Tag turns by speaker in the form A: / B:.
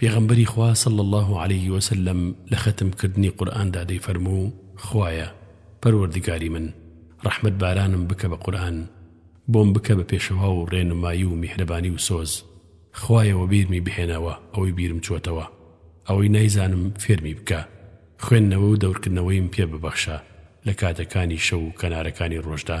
A: پێغەمبەری خوا صلی اللە علیە وسلم لە خەتم کردنی قورئاندا دەیفەرموو، خوایە، پەروەردگاری من، ڕەحمەت بارانم بکە بە قورئان، بۆم بکە بە پێشەوا و ڕێنمایی و میهرەبانی و سۆز، خوایە وەبیرمی بهێنەوە ئەوەی بیرم چۆتەوە، ئەوەی نایزانم فێرمی بکە، خوێندنەوە و دەورکردنەوەیم پێ ببەخشە لە کاتەکانی شەو و کەنارەکانی ڕۆژدا.